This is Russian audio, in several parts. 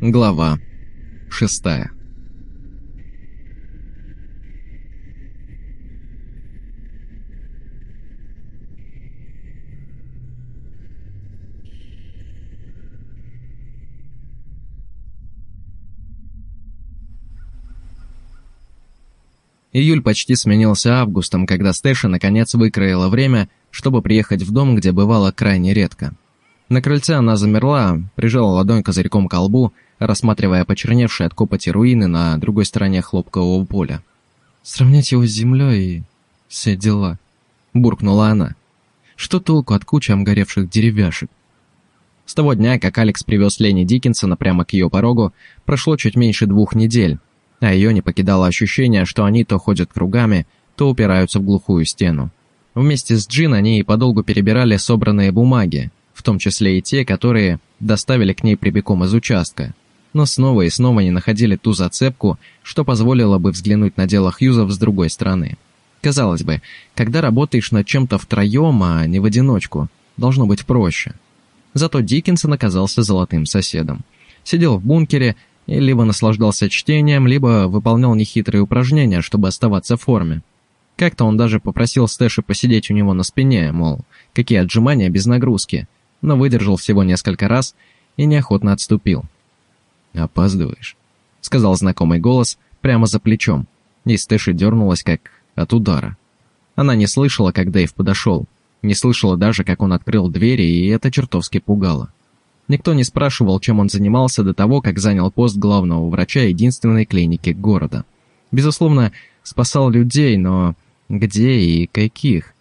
Глава шестая. Июль почти сменился августом, когда Стэша наконец выкроила время, чтобы приехать в дом, где бывало крайне редко. На крыльце она замерла, прижала ладонь козырьком к колбу, рассматривая почерневшие от копоти руины на другой стороне хлопкового поля. «Сравнять его с землей и все дела», — буркнула она. «Что толку от кучи обгоревших деревяшек?» С того дня, как Алекс привез Ленни Диккенсона прямо к ее порогу, прошло чуть меньше двух недель, а ее не покидало ощущение, что они то ходят кругами, то упираются в глухую стену. Вместе с Джин они и подолгу перебирали собранные бумаги, в том числе и те, которые доставили к ней прибегом из участка, но снова и снова не находили ту зацепку, что позволило бы взглянуть на дело Хьюзов с другой стороны. Казалось бы, когда работаешь над чем-то втроем, а не в одиночку, должно быть проще. Зато Диккенсон оказался золотым соседом. Сидел в бункере и либо наслаждался чтением, либо выполнял нехитрые упражнения, чтобы оставаться в форме. Как-то он даже попросил Стэши посидеть у него на спине, мол, какие отжимания без нагрузки, но выдержал всего несколько раз и неохотно отступил. «Опаздываешь», — сказал знакомый голос прямо за плечом, и Стэши дернулась как от удара. Она не слышала, как Дэйв подошел, не слышала даже, как он открыл двери, и это чертовски пугало. Никто не спрашивал, чем он занимался до того, как занял пост главного врача единственной клиники города. Безусловно, спасал людей, но где и каких?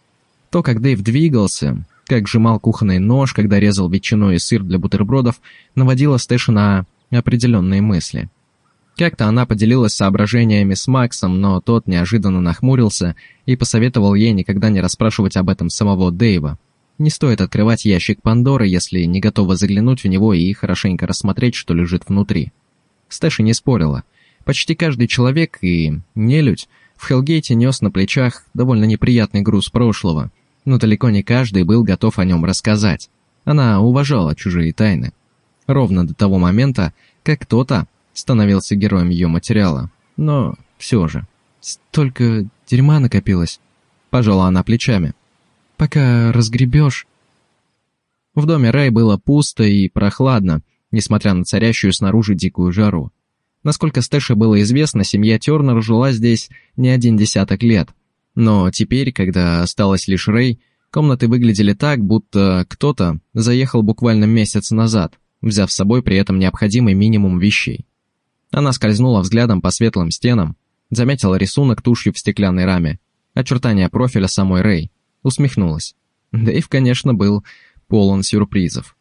То, как Дэйв двигался, как сжимал кухонный нож, когда резал ветчину и сыр для бутербродов, наводило Стэша на определенные мысли. Как-то она поделилась соображениями с Максом, но тот неожиданно нахмурился и посоветовал ей никогда не расспрашивать об этом самого Дэйва. Не стоит открывать ящик Пандоры, если не готова заглянуть в него и хорошенько рассмотреть, что лежит внутри. Стэши не спорила. Почти каждый человек и нелюдь в Хелгейте нес на плечах довольно неприятный груз прошлого, но далеко не каждый был готов о нем рассказать. Она уважала чужие тайны. Ровно до того момента, как кто-то становился героем ее материала. Но все же. Столько дерьма накопилось. Пожала она плечами пока разгребешь...» В доме Рэй было пусто и прохладно, несмотря на царящую снаружи дикую жару. Насколько Стэше было известно, семья Тернер жила здесь не один десяток лет. Но теперь, когда осталась лишь Рэй, комнаты выглядели так, будто кто-то заехал буквально месяц назад, взяв с собой при этом необходимый минимум вещей. Она скользнула взглядом по светлым стенам, заметила рисунок тушью в стеклянной раме, очертания профиля самой Рэй, усмехнулась. Дэйв, конечно, был полон сюрпризов.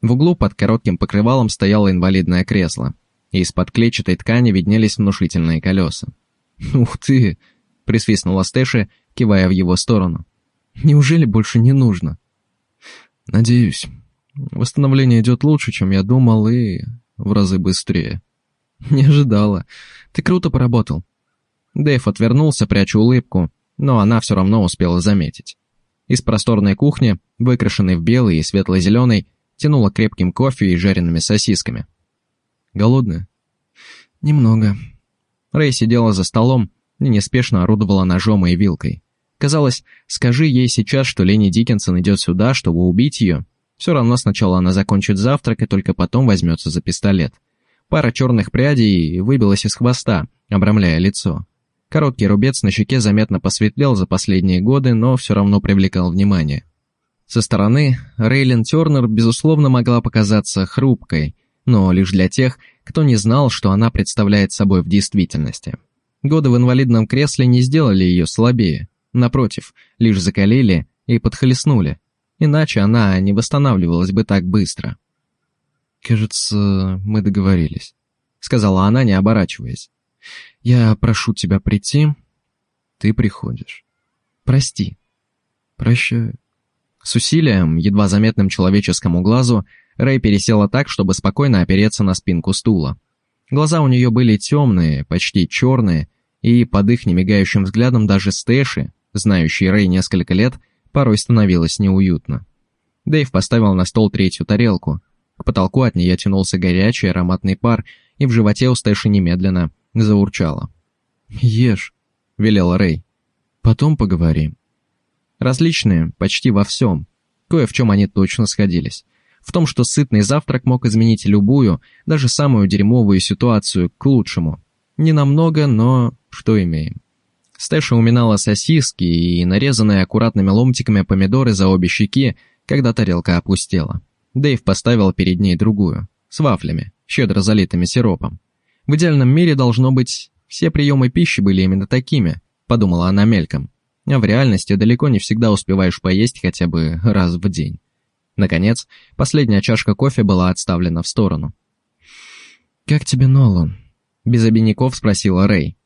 В углу под коротким покрывалом стояло инвалидное кресло, и из-под клетчатой ткани виднелись внушительные колеса. «Ух ты!» — присвистнула Стэши, кивая в его сторону. «Неужели больше не нужно?» «Надеюсь. Восстановление идет лучше, чем я думал, и в разы быстрее». «Не ожидала. Ты круто поработал». Дэйв отвернулся, пряча улыбку, но она все равно успела заметить. Из просторной кухни, выкрашенной в белый и светло-зеленый, тянуло крепким кофе и жареными сосисками. «Голодная?» «Немного». Рэй сидела за столом и неспешно орудовала ножом и вилкой. Казалось, скажи ей сейчас, что Ленни Диккенсон идет сюда, чтобы убить ее, все равно сначала она закончит завтрак и только потом возьмется за пистолет. Пара черных прядей выбилась из хвоста, обрамляя лицо. Короткий рубец на щеке заметно посветлел за последние годы, но все равно привлекал внимание. Со стороны Рейлин Тернер, безусловно, могла показаться хрупкой, но лишь для тех, кто не знал, что она представляет собой в действительности. Годы в инвалидном кресле не сделали ее слабее, напротив, лишь закалили и подхлестнули, иначе она не восстанавливалась бы так быстро. «Кажется, мы договорились», — сказала она, не оборачиваясь. Я прошу тебя прийти. Ты приходишь. Прости. Прощаю. С усилием, едва заметным человеческому глазу, Рэй пересела так, чтобы спокойно опереться на спинку стула. Глаза у нее были темные, почти черные, и под их немигающим взглядом даже Стэши, знающий Рэй несколько лет, порой становилось неуютно. Дэйв поставил на стол третью тарелку. К потолку от нее тянулся горячий ароматный пар, и в животе у Стэши немедленно заурчало. «Ешь», — велел Рэй. «Потом поговорим». Различные, почти во всем. Кое в чем они точно сходились. В том, что сытный завтрак мог изменить любую, даже самую дерьмовую ситуацию к лучшему. Не намного, но что имеем. Стэша уминала сосиски и нарезанные аккуратными ломтиками помидоры за обе щеки, когда тарелка опустела. Дэйв поставил перед ней другую, с вафлями, щедро залитыми сиропом. В идеальном мире, должно быть, все приемы пищи были именно такими, подумала она мельком. А в реальности далеко не всегда успеваешь поесть хотя бы раз в день. Наконец, последняя чашка кофе была отставлена в сторону. «Как тебе Нолан?» Без обиняков спросила Рэй.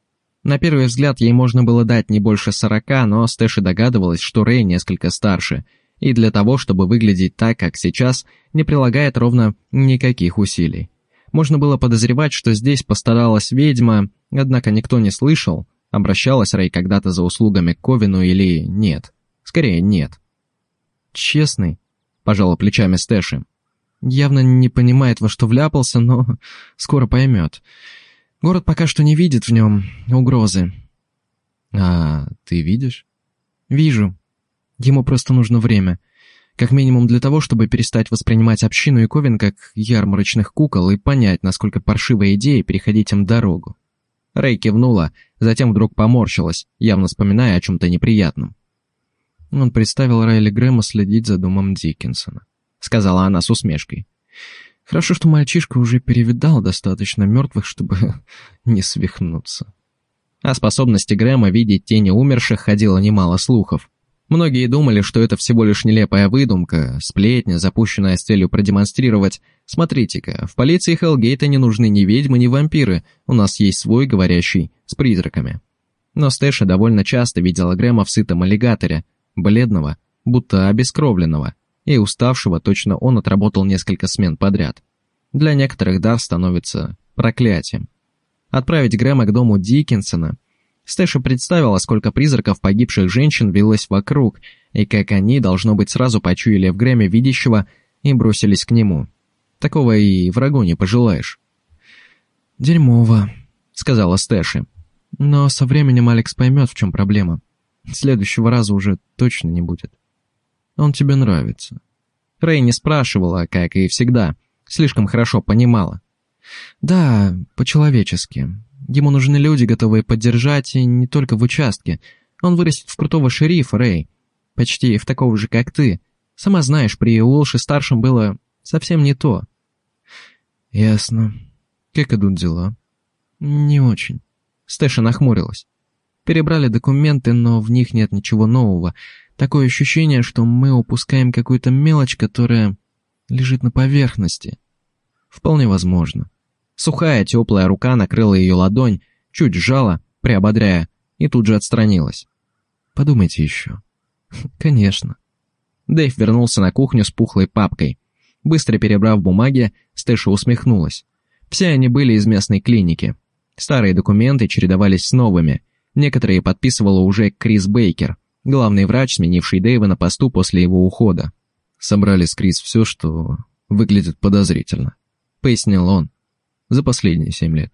На первый взгляд ей можно было дать не больше сорока, но Стэши догадывалась, что Рэй несколько старше, и для того, чтобы выглядеть так, как сейчас, не прилагает ровно никаких усилий. Можно было подозревать, что здесь постаралась ведьма, однако никто не слышал, обращалась Рэй когда-то за услугами к Ковину или нет. Скорее, нет. «Честный», — пожала плечами Стэши. «Явно не понимает, во что вляпался, но скоро поймет. Город пока что не видит в нем угрозы. А ты видишь? Вижу. Ему просто нужно время. Как минимум для того, чтобы перестать воспринимать общину и Ковен как ярмарочных кукол и понять, насколько паршивая идея переходить им дорогу. Рэй кивнула, затем вдруг поморщилась, явно вспоминая о чем-то неприятном. Он представил Райли Грэма следить за домом Диккенсона. Сказала она с усмешкой. Хорошо, что мальчишка уже перевидал достаточно мертвых, чтобы не свихнуться. О способности Грэма видеть тени умерших ходило немало слухов. Многие думали, что это всего лишь нелепая выдумка, сплетня, запущенная с целью продемонстрировать «Смотрите-ка, в полиции Хелгейта не нужны ни ведьмы, ни вампиры, у нас есть свой, говорящий, с призраками». Но Стэша довольно часто видела Грэма в сытом аллигаторе, бледного, будто обескровленного, и уставшего точно он отработал несколько смен подряд. Для некоторых дар становится проклятием. Отправить Грэма к дому Диккенсона. Стэша представила, сколько призраков погибших женщин вилось вокруг, и как они, должно быть, сразу почуяли в Грэме видящего и бросились к нему. Такого и врагу не пожелаешь. «Дерьмово», — сказала Стэши. «Но со временем Алекс поймет, в чем проблема. Следующего раза уже точно не будет». Он тебе нравится». Рэй не спрашивала, как и всегда, слишком хорошо понимала. «Да, по-человечески. Ему нужны люди, готовые поддержать, и не только в участке. Он вырастет в крутого шерифа, Рэй. Почти в такого же, как ты. Сама знаешь, при Уолше-старшем было совсем не то». «Ясно. Как идут дела?» «Не очень». Стэша нахмурилась. Перебрали документы, но в них нет ничего нового. Такое ощущение, что мы упускаем какую-то мелочь, которая лежит на поверхности. Вполне возможно. Сухая, теплая рука накрыла ее ладонь, чуть сжала, приободряя, и тут же отстранилась. Подумайте еще. Конечно. Дэйв вернулся на кухню с пухлой папкой. Быстро перебрав бумаги, Стэша усмехнулась. Все они были из местной клиники. Старые документы чередовались с новыми. Некоторые подписывала уже Крис Бейкер – главный врач, сменивший Дэйва на посту после его ухода. Собрали с Крис все, что выглядит подозрительно, пояснил он, за последние семь лет.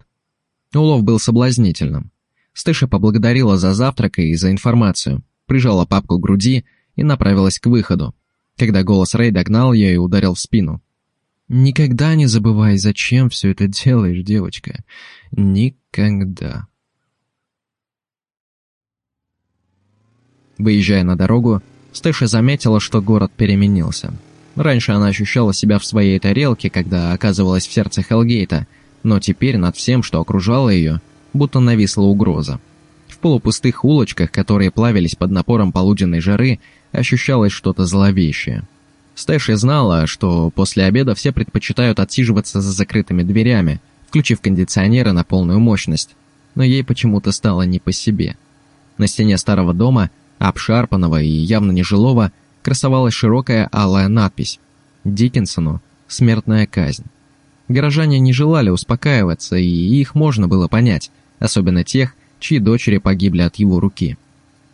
Улов был соблазнительным. Стэша поблагодарила за завтрак и за информацию, прижала папку к груди и направилась к выходу, когда голос Рэй догнал ее и ударил в спину. «Никогда не забывай, зачем все это делаешь, девочка. Никогда». Выезжая на дорогу, Стэша заметила, что город переменился. Раньше она ощущала себя в своей тарелке, когда оказывалась в сердце Хелгейта, но теперь над всем, что окружало ее, будто нависла угроза. В полупустых улочках, которые плавились под напором полуденной жары, ощущалось что-то зловещее. Стэши знала, что после обеда все предпочитают отсиживаться за закрытыми дверями, включив кондиционеры на полную мощность, но ей почему-то стало не по себе. На стене старого дома – обшарпанного и явно нежилого, красовалась широкая алая надпись «Диккенсону. Смертная казнь». Горожане не желали успокаиваться, и их можно было понять, особенно тех, чьи дочери погибли от его руки.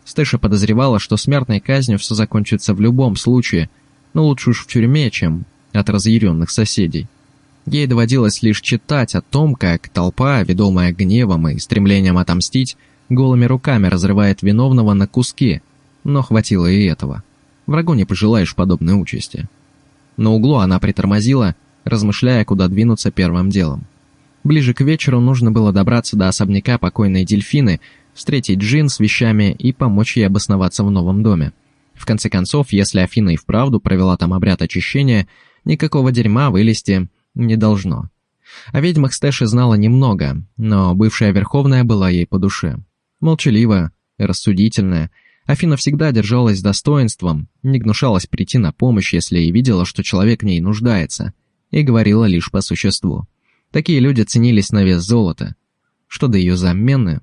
Стэша подозревала, что смертной казнью все закончится в любом случае, но лучше уж в тюрьме, чем от разъяренных соседей. Ей доводилось лишь читать о том, как толпа, ведомая гневом и стремлением отомстить, голыми руками разрывает виновного на куски, но хватило и этого. Врагу не пожелаешь подобной участи. На углу она притормозила, размышляя, куда двинуться первым делом. Ближе к вечеру нужно было добраться до особняка покойной дельфины, встретить Джин с вещами и помочь ей обосноваться в новом доме. В конце концов, если Афина и вправду провела там обряд очищения, никакого дерьма вылезти не должно. О ведьмах Стэши знала немного, но бывшая Верховная была ей по душе. Молчаливая, рассудительная, Афина всегда держалась достоинством, не гнушалась прийти на помощь, если и видела, что человек в ней нуждается, и говорила лишь по существу. Такие люди ценились на вес золота. Что до ее замены...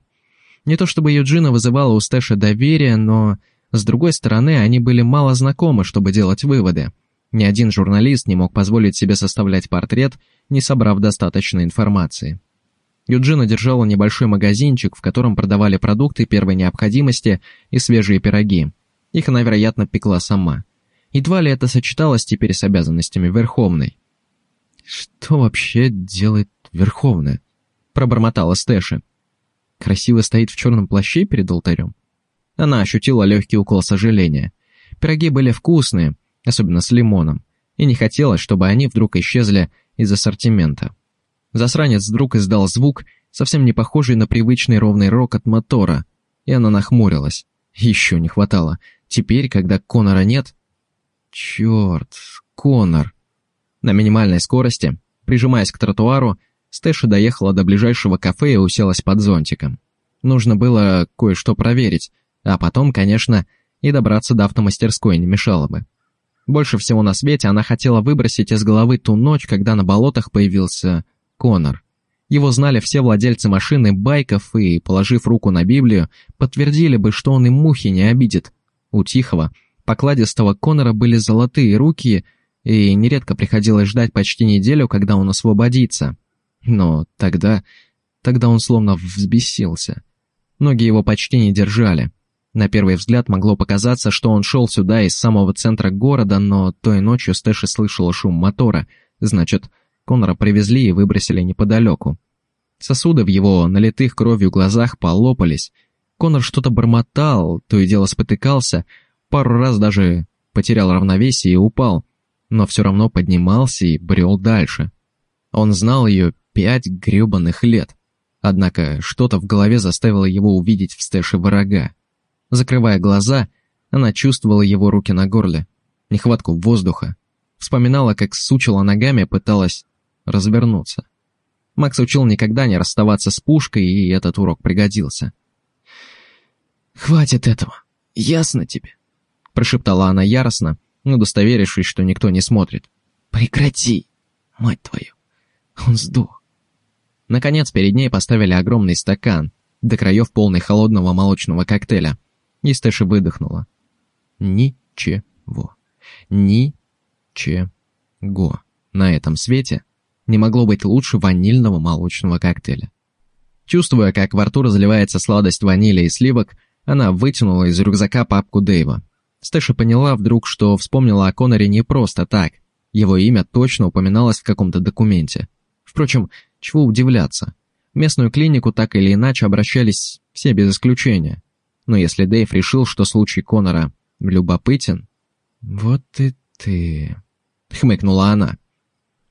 Не то чтобы Юджина вызывала у Стэша доверие, но, с другой стороны, они были мало знакомы, чтобы делать выводы. Ни один журналист не мог позволить себе составлять портрет, не собрав достаточной информации. Юджина держала небольшой магазинчик, в котором продавали продукты первой необходимости и свежие пироги. Их она, вероятно, пекла сама. Едва ли это сочеталось теперь с обязанностями Верховной. «Что вообще делает Верховная?» – пробормотала Стэши. «Красиво стоит в черном плаще перед алтарем?» Она ощутила легкий укол сожаления. Пироги были вкусные, особенно с лимоном, и не хотелось, чтобы они вдруг исчезли из ассортимента. Засранец вдруг издал звук, совсем не похожий на привычный ровный рок от мотора, и она нахмурилась. Еще не хватало. Теперь, когда Конора нет... Черт, Конор. На минимальной скорости, прижимаясь к тротуару, Стэша доехала до ближайшего кафе и уселась под зонтиком. Нужно было кое-что проверить, а потом, конечно, и добраться до автомастерской не мешало бы. Больше всего на свете она хотела выбросить из головы ту ночь, когда на болотах появился Конор. Его знали все владельцы машины, байков и, положив руку на Библию, подтвердили бы, что он и мухи не обидит. У тихого, покладистого Конора были золотые руки – и нередко приходилось ждать почти неделю, когда он освободится. Но тогда... тогда он словно взбесился. Ноги его почти не держали. На первый взгляд могло показаться, что он шел сюда из самого центра города, но той ночью Стэши слышала шум мотора, значит, Конора привезли и выбросили неподалеку. Сосуды в его налитых кровью глазах полопались. Конор что-то бормотал, то и дело спотыкался, пару раз даже потерял равновесие и упал но все равно поднимался и брел дальше. Он знал ее пять гребаных лет. Однако что-то в голове заставило его увидеть в Стэше врага. Закрывая глаза, она чувствовала его руки на горле, нехватку воздуха. Вспоминала, как сучила ногами, пыталась развернуться. Макс учил никогда не расставаться с пушкой, и этот урок пригодился. «Хватит этого, ясно тебе?» Прошептала она яростно, удостоверившись, что никто не смотрит. «Прекрати, мать твою! Он сдох!» Наконец, перед ней поставили огромный стакан, до краев полный холодного молочного коктейля. И Стэша выдохнула. Ничего. Ничего. На этом свете не могло быть лучше ванильного молочного коктейля. Чувствуя, как во рту разливается сладость ванили и сливок, она вытянула из рюкзака папку Дэйва. Стэша поняла вдруг, что вспомнила о Коноре не просто так. Его имя точно упоминалось в каком-то документе. Впрочем, чего удивляться. В местную клинику так или иначе обращались все без исключения. Но если Дэйв решил, что случай Конора любопытен... «Вот и ты...» — хмыкнула она.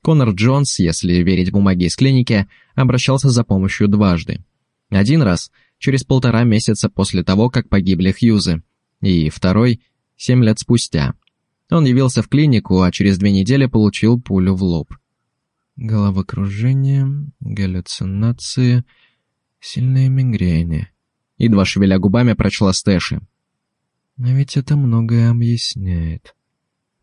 Конор Джонс, если верить бумаге из клиники, обращался за помощью дважды. Один раз — через полтора месяца после того, как погибли Хьюзы, и второй семь лет спустя. Он явился в клинику, а через две недели получил пулю в лоб. Головокружение, галлюцинации, сильные мигрени. Едва шевеля губами прочла Стэши. А ведь это многое объясняет.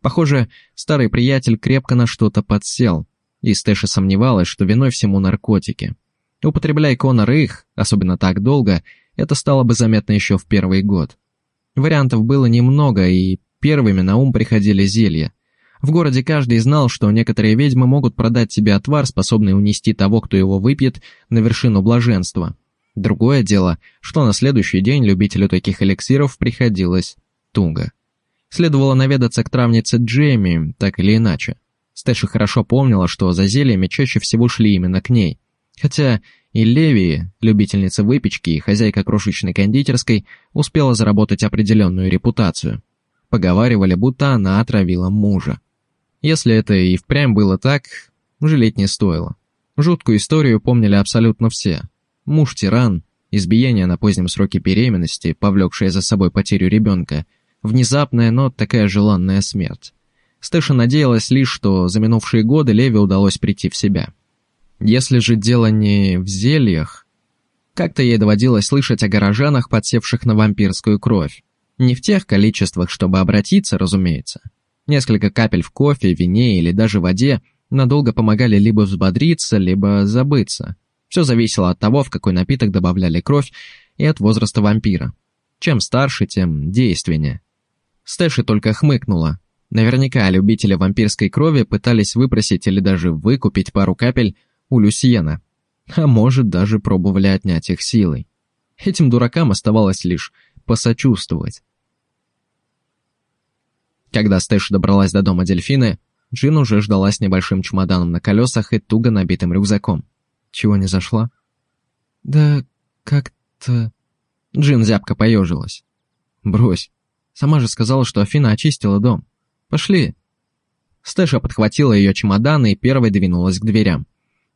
Похоже, старый приятель крепко на что-то подсел, и Стэша сомневалась, что виной всему наркотики. Употребляй Конор их, особенно так долго, это стало бы заметно еще в первый год. Вариантов было немного, и первыми на ум приходили зелья. В городе каждый знал, что некоторые ведьмы могут продать себе отвар, способный унести того, кто его выпьет, на вершину блаженства. Другое дело, что на следующий день любителю таких эликсиров приходилось туго. Следовало наведаться к травнице Джейми, так или иначе. Стэша хорошо помнила, что за зельями чаще всего шли именно к ней. Хотя и Леви, любительница выпечки и хозяйка крошечной кондитерской, успела заработать определенную репутацию. Поговаривали, будто она отравила мужа. Если это и впрямь было так, жалеть не стоило. Жуткую историю помнили абсолютно все. Муж-тиран, избиение на позднем сроке беременности, повлекшее за собой потерю ребенка, внезапная, но такая желанная смерть. Стэша надеялась лишь, что за минувшие годы Леви удалось прийти в себя. Если же дело не в зельях... Как-то ей доводилось слышать о горожанах, подсевших на вампирскую кровь. Не в тех количествах, чтобы обратиться, разумеется. Несколько капель в кофе, вине или даже воде надолго помогали либо взбодриться, либо забыться. Все зависело от того, в какой напиток добавляли кровь, и от возраста вампира. Чем старше, тем действеннее. Стэши только хмыкнула. Наверняка любители вампирской крови пытались выпросить или даже выкупить пару капель у Люсьена, а может, даже пробовали отнять их силой. Этим дуракам оставалось лишь посочувствовать. Когда Стэш добралась до дома дельфины, Джин уже ждала с небольшим чемоданом на колесах и туго набитым рюкзаком. Чего не зашла? «Да как-то...» Джин зябко поежилась. «Брось. Сама же сказала, что Афина очистила дом. Пошли». Стэша подхватила ее чемодан и первой двинулась к дверям.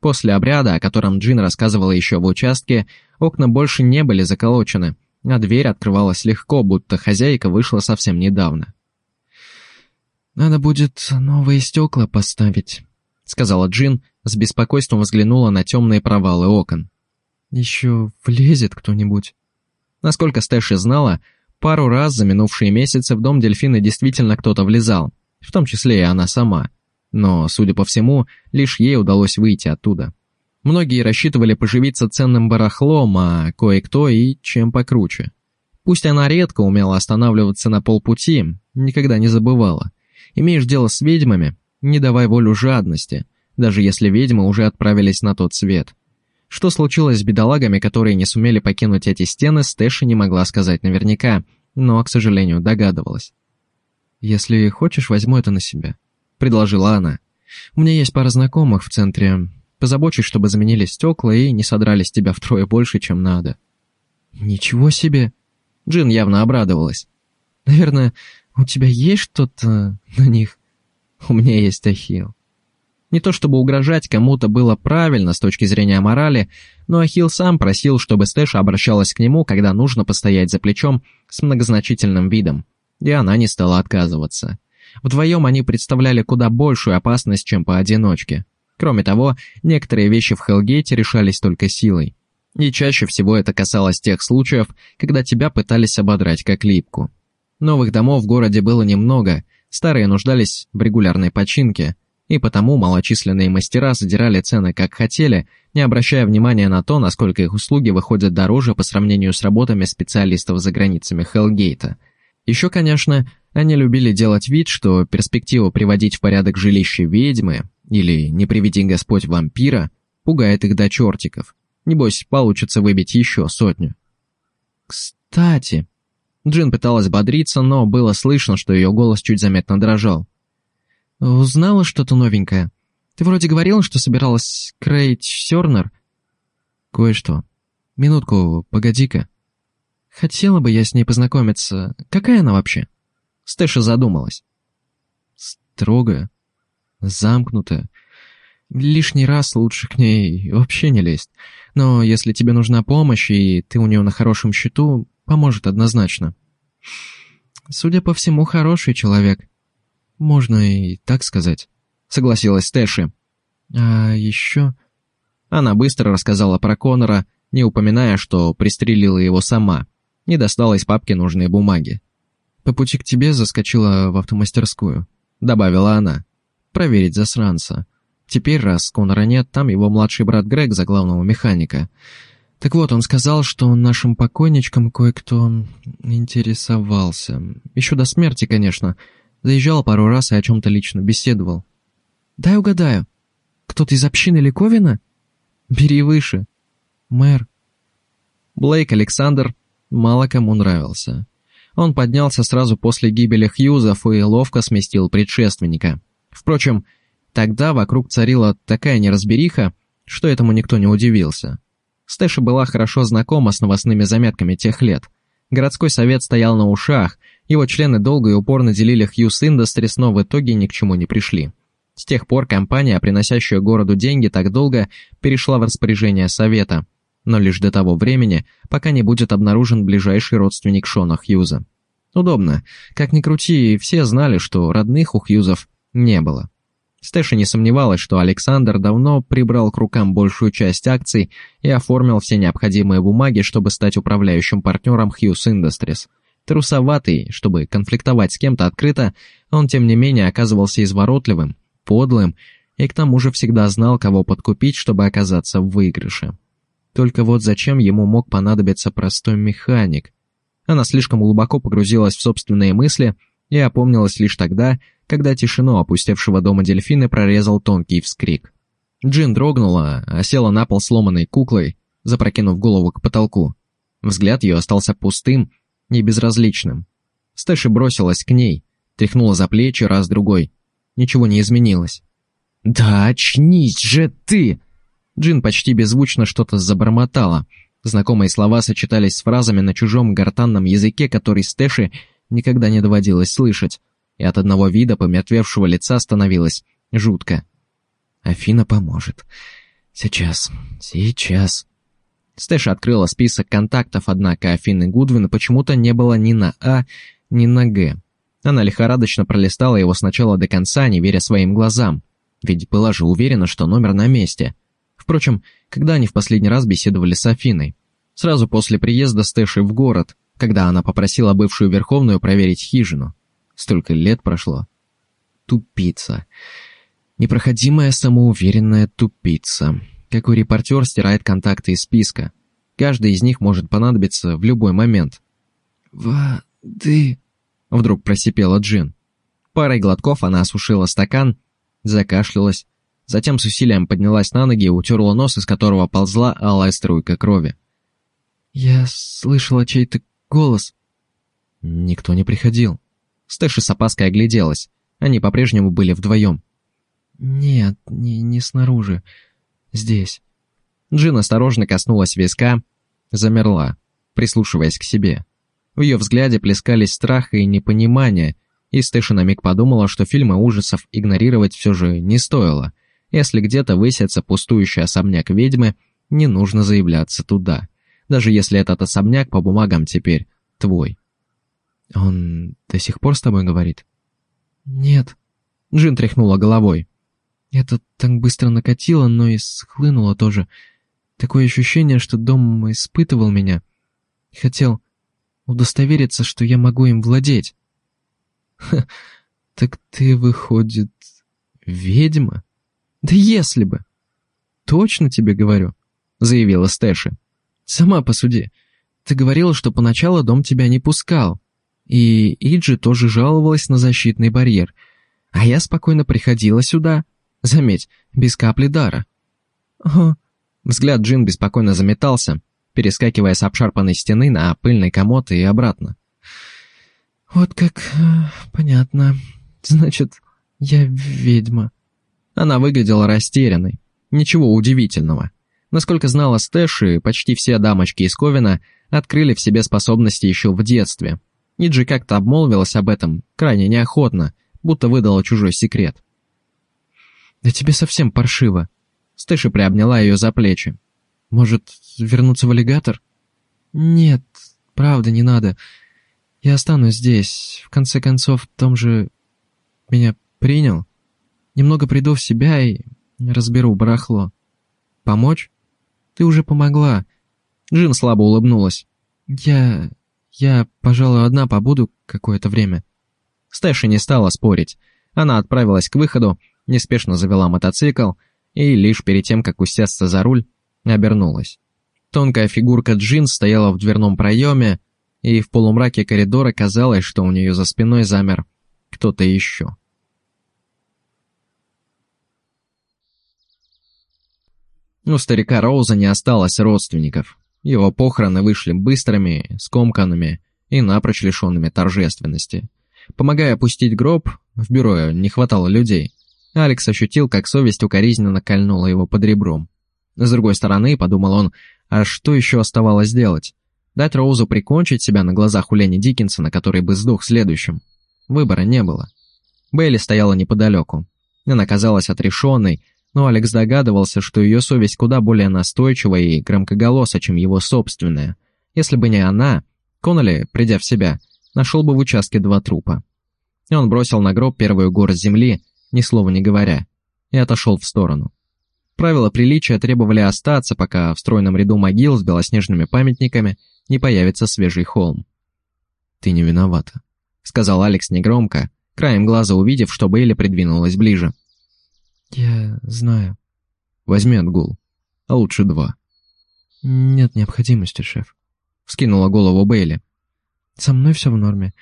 После обряда, о котором Джин рассказывала еще в участке, окна больше не были заколочены, а дверь открывалась легко, будто хозяйка вышла совсем недавно. «Надо будет новые стекла поставить», — сказала Джин, с беспокойством взглянула на темные провалы окон. «Еще влезет кто-нибудь». Насколько Стэши знала, пару раз за минувшие месяцы в дом дельфина действительно кто-то влезал, в том числе и она сама — но, судя по всему, лишь ей удалось выйти оттуда. Многие рассчитывали поживиться ценным барахлом, а кое-кто и чем покруче. Пусть она редко умела останавливаться на полпути, никогда не забывала. Имеешь дело с ведьмами, не давай волю жадности, даже если ведьмы уже отправились на тот свет. Что случилось с бедолагами, которые не сумели покинуть эти стены, Стэши не могла сказать наверняка, но, к сожалению, догадывалась. «Если хочешь, возьму это на себя», предложила она. «У меня есть пара знакомых в центре. Позабочусь, чтобы заменили стекла и не содрали с тебя втрое больше, чем надо». «Ничего себе!» Джин явно обрадовалась. «Наверное, у тебя есть что-то на них?» «У меня есть Ахилл». Не то чтобы угрожать кому-то было правильно с точки зрения морали, но Ахилл сам просил, чтобы Стэша обращалась к нему, когда нужно постоять за плечом с многозначительным видом, и она не стала отказываться. Вдвоем они представляли куда большую опасность, чем поодиночке. Кроме того, некоторые вещи в Хелгейте решались только силой. И чаще всего это касалось тех случаев, когда тебя пытались ободрать как липку. Новых домов в городе было немного, старые нуждались в регулярной починке, и потому малочисленные мастера задирали цены как хотели, не обращая внимания на то, насколько их услуги выходят дороже по сравнению с работами специалистов за границами Хелгейта. Еще, конечно, они любили делать вид, что перспектива приводить в порядок жилище ведьмы или, не приведи Господь, вампира, пугает их до чертиков. Небось, получится выбить еще сотню. «Кстати...» Джин пыталась бодриться, но было слышно, что ее голос чуть заметно дрожал. «Узнала что-то новенькое? Ты вроде говорила, что собиралась крейт Сёрнер?» «Кое-что. Минутку, погоди-ка. Хотела бы я с ней познакомиться. Какая она вообще?» Стэша задумалась. Строгая, замкнутая. Лишний раз лучше к ней вообще не лезть. Но если тебе нужна помощь, и ты у нее на хорошем счету, поможет однозначно. Судя по всему, хороший человек. Можно и так сказать, согласилась Стэши. А еще... Она быстро рассказала про Конора, не упоминая, что пристрелила его сама, не достала из папки нужные бумаги. По пути к тебе заскочила в автомастерскую», — добавила она. «Проверить засранца. Теперь, раз Конора нет, там его младший брат Грег за главного механика. Так вот, он сказал, что нашим покойничкам кое-кто интересовался. Еще до смерти, конечно. Заезжал пару раз и о чем-то лично беседовал. Дай угадаю. Кто-то из общины Ликовина? Бери выше. Мэр. Блейк Александр мало кому нравился. Он поднялся сразу после гибели Хьюзов и ловко сместил предшественника. Впрочем, Тогда вокруг царила такая неразбериха, что этому никто не удивился. Стэша была хорошо знакома с новостными заметками тех лет. Городской совет стоял на ушах, его члены долго и упорно делили Хьюз Industries, но в итоге ни к чему не пришли. С тех пор компания, приносящая городу деньги так долго, перешла в распоряжение совета, но лишь до того времени, пока не будет обнаружен ближайший родственник Шона Хьюза. Удобно. Как ни крути, все знали, что родных у Хьюзов не было. Стэша не сомневалась, что Александр давно прибрал к рукам большую часть акций и оформил все необходимые бумаги, чтобы стать управляющим партнером Hughes Industries. Трусоватый, чтобы конфликтовать с кем-то открыто, он тем не менее оказывался изворотливым, подлым и к тому же всегда знал, кого подкупить, чтобы оказаться в выигрыше. Только вот зачем ему мог понадобиться простой механик? Она слишком глубоко погрузилась в собственные мысли и опомнилась лишь тогда, когда тишину опустевшего дома дельфины прорезал тонкий вскрик. Джин дрогнула, а села на пол сломанной куклой, запрокинув голову к потолку. Взгляд ее остался пустым и безразличным. Стэши бросилась к ней, тряхнула за плечи раз-другой. Ничего не изменилось. «Да очнись же ты!» Джин почти беззвучно что-то забормотала. Знакомые слова сочетались с фразами на чужом гортанном языке, который Стэши никогда не доводилось слышать, и от одного вида помертвевшего лица становилось жутко. «Афина поможет. Сейчас, сейчас». Стэша открыла список контактов, однако Афины Гудвина почему-то не было ни на А, ни на Г. Она лихорадочно пролистала его сначала до конца, не веря своим глазам. Ведь была же уверена, что номер на месте. Впрочем, когда они в последний раз беседовали с Афиной? Сразу после приезда Стэши в город, когда она попросила бывшую Верховную проверить хижину. Столько лет прошло. Тупица. Непроходимая самоуверенная тупица. Какой репортер стирает контакты из списка. Каждый из них может понадобиться в любой момент. «Воды...» — вдруг просипела Джин. Парой глотков она осушила стакан, закашлялась, затем с усилием поднялась на ноги и утерла нос, из которого ползла алая струйка крови. «Я слышала чей-то голос». Никто не приходил. Стэши с опаской огляделась. Они по-прежнему были вдвоем. «Нет, не, не снаружи. Здесь». Джин осторожно коснулась виска, замерла, прислушиваясь к себе. В ее взгляде плескались страх и непонимание, и Стэши на миг подумала, что фильмы ужасов игнорировать все же не стоило. Если где-то высится пустующий особняк ведьмы, не нужно заявляться туда, даже если этот особняк по бумагам теперь твой. Он до сих пор с тобой говорит? Нет. Джин тряхнула головой. Это так быстро накатило, но и схлынуло тоже. Такое ощущение, что дом испытывал меня. Хотел удостовериться, что я могу им владеть. Ха, так ты, выходит, ведьма? «Да если бы!» «Точно тебе говорю», — заявила Стэши. «Сама посуди. Ты говорила, что поначалу дом тебя не пускал. И Иджи тоже жаловалась на защитный барьер. А я спокойно приходила сюда. Заметь, без капли дара». «Ага». Взгляд Джин беспокойно заметался, перескакивая с обшарпанной стены на пыльный комод и обратно. «Вот как... Э, понятно. Значит, я ведьма». Она выглядела растерянной. Ничего удивительного. Насколько знала Стэши, почти все дамочки из Ковина открыли в себе способности еще в детстве. Ниджи как-то обмолвилась об этом, крайне неохотно, будто выдала чужой секрет. «Да тебе совсем паршиво». Стэши приобняла ее за плечи. «Может, вернуться в аллигатор?» «Нет, правда, не надо. Я останусь здесь. В конце концов, Том же меня принял». Немного приду в себя и разберу барахло. Помочь? Ты уже помогла. Джин слабо улыбнулась. Я... я, пожалуй, одна побуду какое-то время. Стэши не стала спорить. Она отправилась к выходу, неспешно завела мотоцикл и лишь перед тем, как усесться за руль, обернулась. Тонкая фигурка Джин стояла в дверном проеме, и в полумраке коридора казалось, что у нее за спиной замер кто-то еще. У старика Роуза не осталось родственников. Его похороны вышли быстрыми, скомканными и напрочь лишенными торжественности. Помогая опустить гроб, в бюро не хватало людей. Алекс ощутил, как совесть укоризненно кольнула его под ребром. С другой стороны, подумал он, а что еще оставалось делать? Дать Роузу прикончить себя на глазах у Лени Диккенсона, который бы сдох следующим. Выбора не было. Бейли стояла неподалеку. Она казалась отрешенной, но Алекс догадывался, что ее совесть куда более настойчива и громкоголоса, чем его собственная. Если бы не она, Конноли, придя в себя, нашел бы в участке два трупа. И он бросил на гроб первую горсть земли, ни слова не говоря, и отошел в сторону. Правила приличия требовали остаться, пока в стройном ряду могил с белоснежными памятниками не появится свежий холм. «Ты не виновата», — сказал Алекс негромко, краем глаза увидев, что Бейли придвинулась ближе. «Я знаю». «Возьми отгул, а лучше два». «Нет необходимости, шеф», — вскинула голову Бейли. «Со мной все в норме.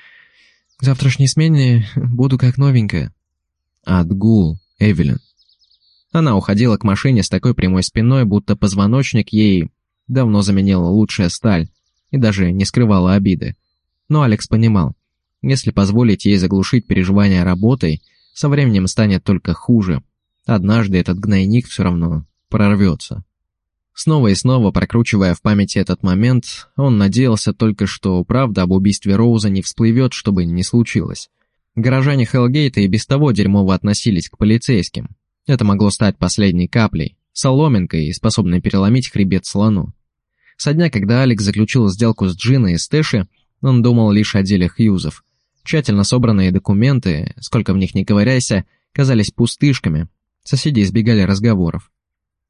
К завтрашней смене буду как новенькая». «Отгул, Эвелин». Она уходила к машине с такой прямой спиной, будто позвоночник ей давно заменила лучшая сталь и даже не скрывала обиды. Но Алекс понимал, если позволить ей заглушить переживания работой, со временем станет только хуже. Однажды этот гнойник все равно прорвется. Снова и снова прокручивая в памяти этот момент, он надеялся только, что правда об убийстве Роуза не всплывет, чтобы не случилось. Горожане Хелгейта и без того дерьмово относились к полицейским. Это могло стать последней каплей, соломинкой, способной переломить хребет слону. Со дня, когда Алекс заключил сделку с Джиной и Стэши, он думал лишь о деле Хьюзов. Тщательно собранные документы, сколько в них ни ковыряйся, казались пустышками. Соседи избегали разговоров.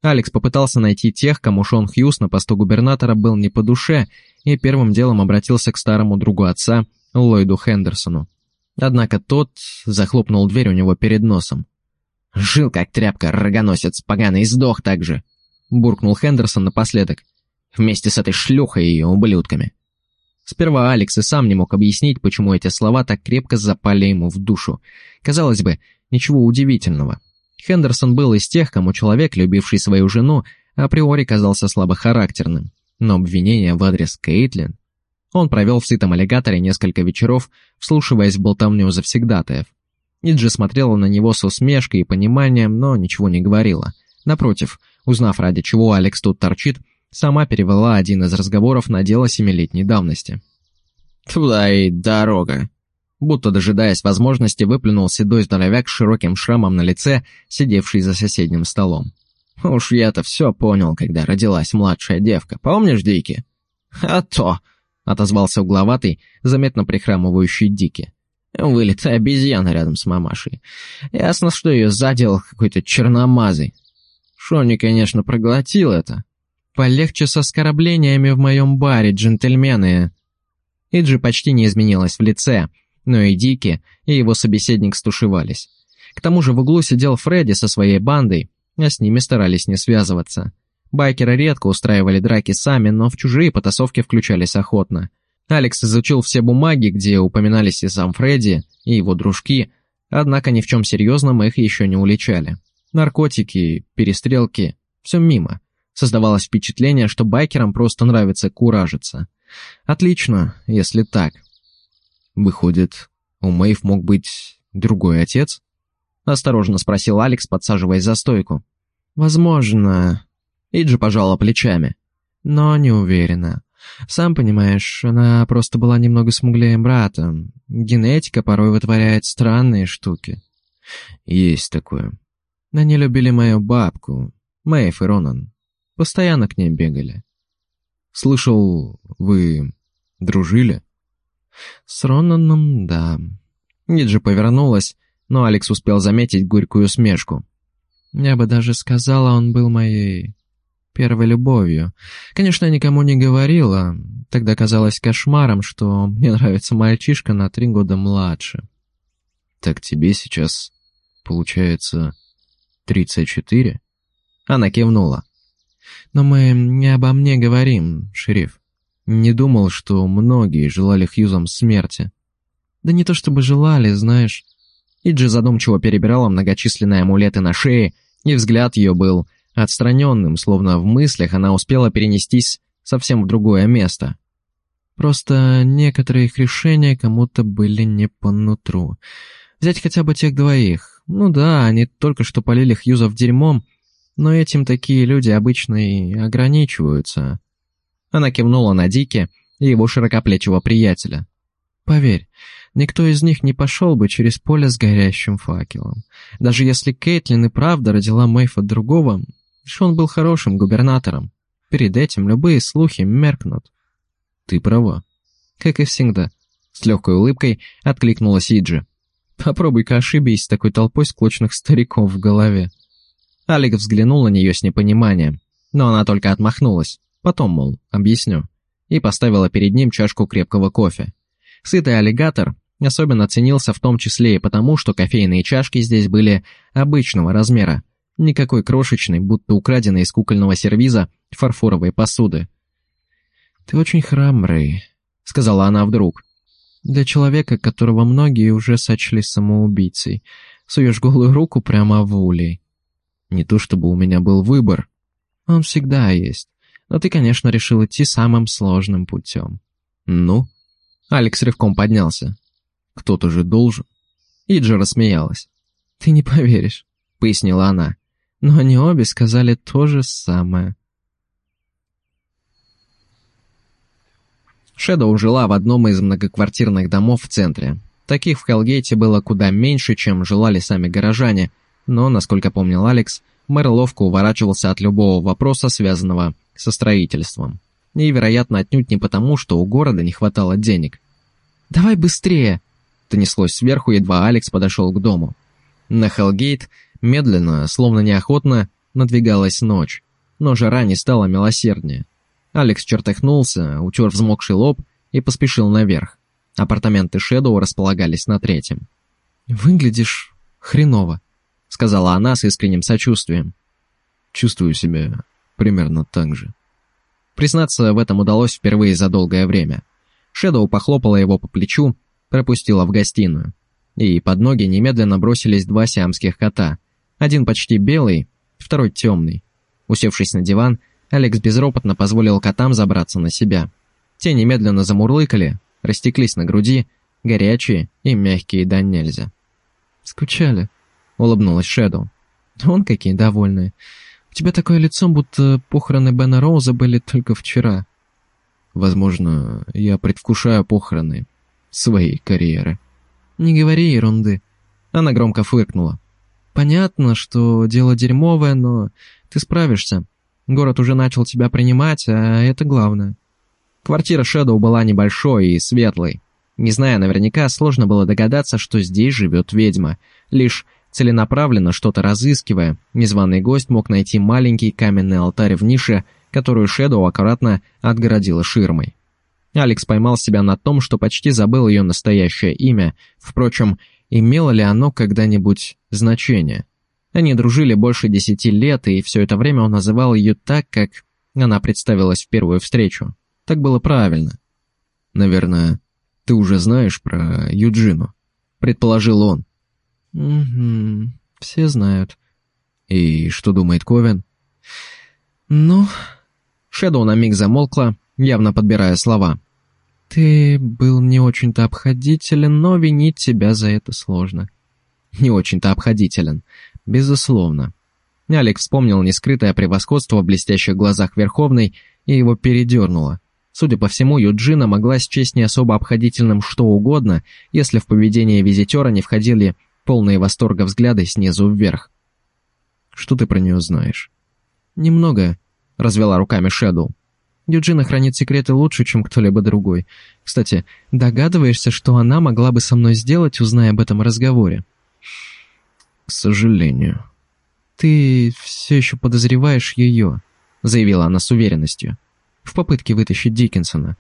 Алекс попытался найти тех, кому Шон Хьюз на посту губернатора был не по душе, и первым делом обратился к старому другу отца, Ллойду Хендерсону. Однако тот захлопнул дверь у него перед носом. «Жил как тряпка, рогоносец, поганый, сдох так же!» буркнул Хендерсон напоследок. «Вместе с этой шлюхой и ублюдками!» Сперва Алекс и сам не мог объяснить, почему эти слова так крепко запали ему в душу. Казалось бы, ничего удивительного. Хендерсон был из тех, кому человек, любивший свою жену, априори казался слабохарактерным. Но обвинение в адрес Кейтлин... Он провел в сытом аллигаторе несколько вечеров, вслушиваясь в болтовню завсегдатаев. Иджи смотрела на него с усмешкой и пониманием, но ничего не говорила. Напротив, узнав, ради чего Алекс тут торчит, Сама перевела один из разговоров на дело семилетней давности. «Туда и дорога», будто дожидаясь возможности, выплюнул седой здоровяк с широким шрамом на лице, сидевший за соседним столом. «Уж я-то все понял, когда родилась младшая девка. Помнишь, Дики?» «А то!» — отозвался угловатый, заметно прихрамывающий Дики. «Вылитая обезьяна рядом с мамашей. Ясно, что ее задел какой-то черномазый. Шони, конечно, проглотил это, «Полегче с оскорблениями в моем баре, джентльмены!» Иджи почти не изменилась в лице, но и Дики, и его собеседник стушевались. К тому же в углу сидел Фредди со своей бандой, а с ними старались не связываться. Байкеры редко устраивали драки сами, но в чужие потасовки включались охотно. Алекс изучил все бумаги, где упоминались и сам Фредди, и его дружки, однако ни в чем серьезном их еще не уличали. Наркотики, перестрелки – все мимо. Создавалось впечатление, что байкерам просто нравится куражиться. Отлично, если так. Выходит, у Мэйв мог быть другой отец? Осторожно спросил Алекс, подсаживаясь за стойку. Возможно. Иджи пожала плечами. Но не уверена. Сам понимаешь, она просто была немного смуглее брата. Генетика порой вытворяет странные штуки. Есть такое. Они любили мою бабку, Мэйв и Ронан. Постоянно к ней бегали. Слышал, вы дружили? С Ронаном, да. Ниджи повернулась, но Алекс успел заметить горькую усмешку. Я бы даже сказала, он был моей первой любовью. Конечно, я никому не говорила. Тогда казалось кошмаром, что мне нравится мальчишка на три года младше. Так тебе сейчас, получается, тридцать четыре? Она кивнула. Но мы не обо мне говорим, шериф. Не думал, что многие желали Хьюзам смерти. Да не то чтобы желали, знаешь. Иджи задумчиво перебирала многочисленные амулеты на шее, и взгляд ее был отстраненным, словно в мыслях она успела перенестись совсем в другое место. Просто некоторые их решения кому-то были не по нутру. Взять хотя бы тех двоих, Ну да, они только что полили Хьюзов дерьмом, но этим такие люди обычно и ограничиваются. Она кивнула на Дики и его широкоплечего приятеля. Поверь, никто из них не пошел бы через поле с горящим факелом. Даже если Кейтлин и правда родила Мэйфа другого, Шон был хорошим губернатором. Перед этим любые слухи меркнут. Ты права. Как и всегда. С легкой улыбкой откликнулась Иджи. Попробуй-ка ошибись с такой толпой склочных стариков в голове. Алик взглянул на нее с непониманием, но она только отмахнулась. Потом, мол, объясню. И поставила перед ним чашку крепкого кофе. Сытый аллигатор особенно ценился в том числе и потому, что кофейные чашки здесь были обычного размера, никакой крошечной, будто украденной из кукольного сервиза фарфоровой посуды. «Ты очень храбрый», — сказала она вдруг. «Для человека, которого многие уже сочли самоубийцей, суешь голую руку прямо в улей». «Не то чтобы у меня был выбор». «Он всегда есть, но ты, конечно, решил идти самым сложным путем». «Ну?» Алекс рывком поднялся. «Кто-то же должен». Иджи рассмеялась. «Ты не поверишь», — пояснила она. «Но они обе сказали то же самое». Шэдоу жила в одном из многоквартирных домов в центре. Таких в Хелгейте было куда меньше, чем желали сами горожане, но, насколько помнил Алекс, мэр ловко уворачивался от любого вопроса, связанного со строительством. И, вероятно, отнюдь не потому, что у города не хватало денег. «Давай быстрее!» Донеслось сверху, едва Алекс подошел к дому. На Хелгейт медленно, словно неохотно, надвигалась ночь, но жара не стала милосерднее. Алекс чертыхнулся, утер взмокший лоб и поспешил наверх. Апартаменты Шэдоу располагались на третьем. «Выглядишь хреново», — сказала она с искренним сочувствием. «Чувствую себя примерно так же». Признаться, в этом удалось впервые за долгое время. Шэдоу похлопала его по плечу, пропустила в гостиную. И под ноги немедленно бросились два сиамских кота. Один почти белый, второй темный. Усевшись на диван, Алекс безропотно позволил котам забраться на себя. Те немедленно замурлыкали, растеклись на груди, горячие и мягкие да нельзя. «Скучали», — улыбнулась Шэдоу. «Вон какие довольные. У тебя такое лицо, будто похороны Бена Роуза были только вчера. Возможно, я предвкушаю похороны своей карьеры. Не говори ерунды. Она громко фыркнула. Понятно, что дело дерьмовое, но ты справишься. Город уже начал тебя принимать, а это главное. Квартира Шэдоу была небольшой и светлой. Не зная наверняка, сложно было догадаться, что здесь живет ведьма. Лишь Целенаправленно что-то разыскивая, незваный гость мог найти маленький каменный алтарь в нише, которую Шэдоу аккуратно отгородила ширмой. Алекс поймал себя на том, что почти забыл ее настоящее имя. Впрочем, имело ли оно когда-нибудь значение? Они дружили больше десяти лет, и все это время он называл ее так, как она представилась в первую встречу. Так было правильно. «Наверное, ты уже знаешь про Юджину», — предположил он. «Угу, все знают». «И что думает Ковен?» «Ну...» Шэдоу на миг замолкла, явно подбирая слова. «Ты был не очень-то обходителен, но винить тебя за это сложно». «Не очень-то обходителен, безусловно». Алекс вспомнил нескрытое превосходство в блестящих глазах Верховной и его передернуло. Судя по всему, Юджина могла счесть не особо обходительным что угодно, если в поведение визитера не входили полные восторга взгляды снизу вверх. «Что ты про нее знаешь?» «Немного», — развела руками Шэдоу. «Юджина хранит секреты лучше, чем кто-либо другой. Кстати, догадываешься, что она могла бы со мной сделать, узная об этом разговоре?» «К сожалению». «Ты все еще подозреваешь ее», — заявила она с уверенностью, в попытке вытащить Диккенсона.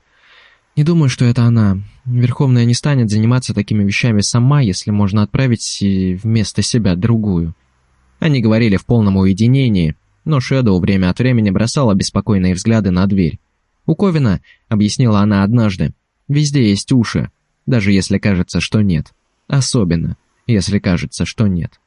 Не думаю, что это она. Верховная не станет заниматься такими вещами сама, если можно отправить вместо себя другую. Они говорили в полном уединении, но Шэдоу время от времени бросала беспокойные взгляды на дверь. У Ковина, объяснила она однажды, везде есть уши, даже если кажется, что нет. Особенно, если кажется, что нет.